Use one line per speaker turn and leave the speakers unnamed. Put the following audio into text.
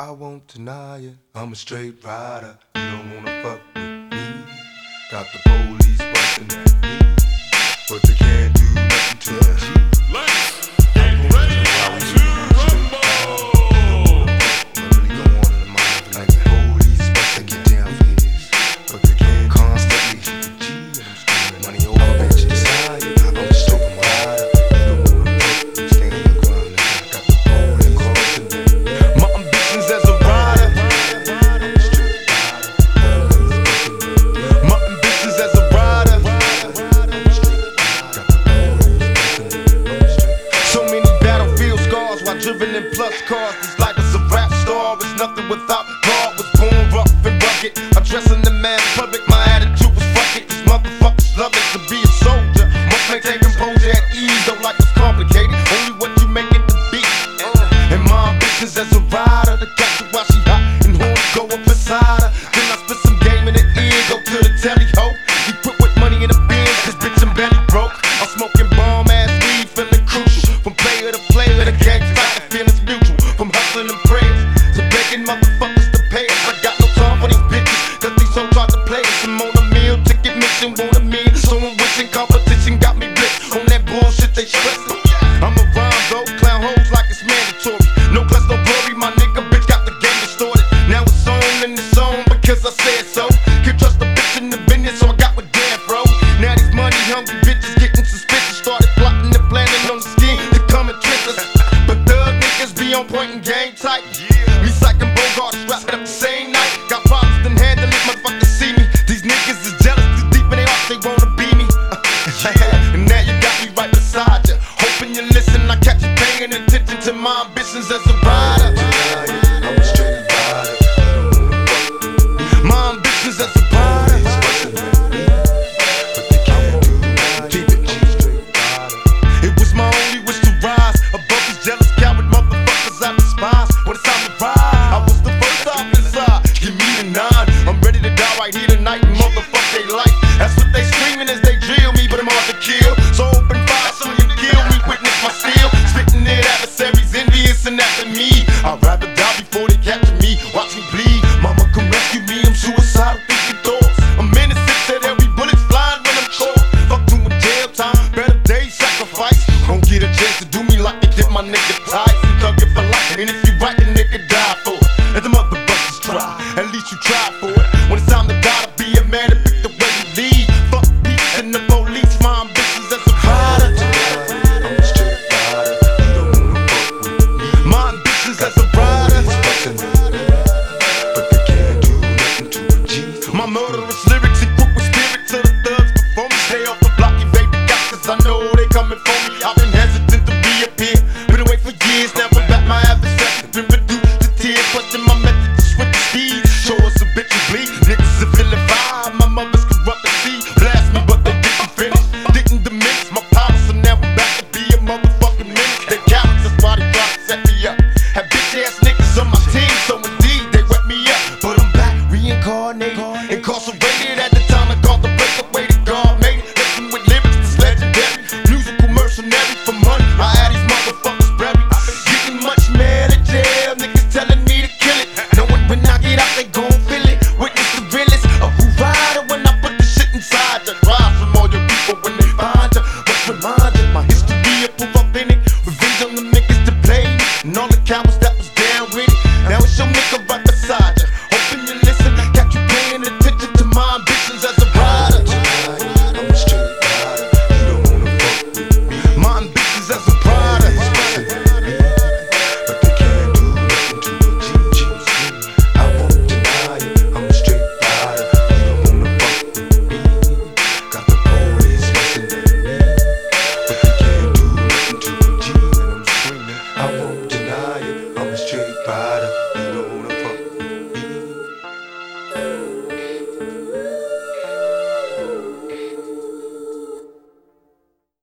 I won't deny it. I'm a straight rider. You don't wanna fuck with me. Got the police busting at me, but the can't.
Bob's cause. This life is a rap star, it's nothing without God. Was born rough and rugged, addressing the man public. My attitude was fuck it. These motherfuckers love it to be competition wanted me Someone wishing competition got me blitzed. On that bullshit they stressing I'm a rhyme though, clown hoes like it's mandatory. No class, no glory, my nigga bitch got the game distorted. Now it's on and it's on because I said so. Can't trust the bitch in the business so I got with Dan bro. Now these money hungry bitches getting suspicious. Started plotting and planning on the scheme to come and trick us. But thug niggas be on point and game tight. Me psyching Bogart strapped right beside you. Hoping you listen, I catch you paying attention to my ambitions as a rider. My ambitions as a rider. Keep it. It was my only wish to rise above these jealous coward motherfuckers I despise. When it's time to I was the first. Give me a. I'm ready to die right here tonight motherfuck they like That's what after me. I'd rather die before they capture me. Watch me bleed. Mama, come rescue me. I'm suicidal, thinking thoughts. I'm innocent, said every bullet's flying when I'm caught. Fuck doing jail time, better day sacrifice. Don't get a chance to do me like they did my nigga ties. Thug it for life, and if you right, the nigga die for it. And the motherfuckers try. At least you tried for it. When it's time to die. My murderous lyrics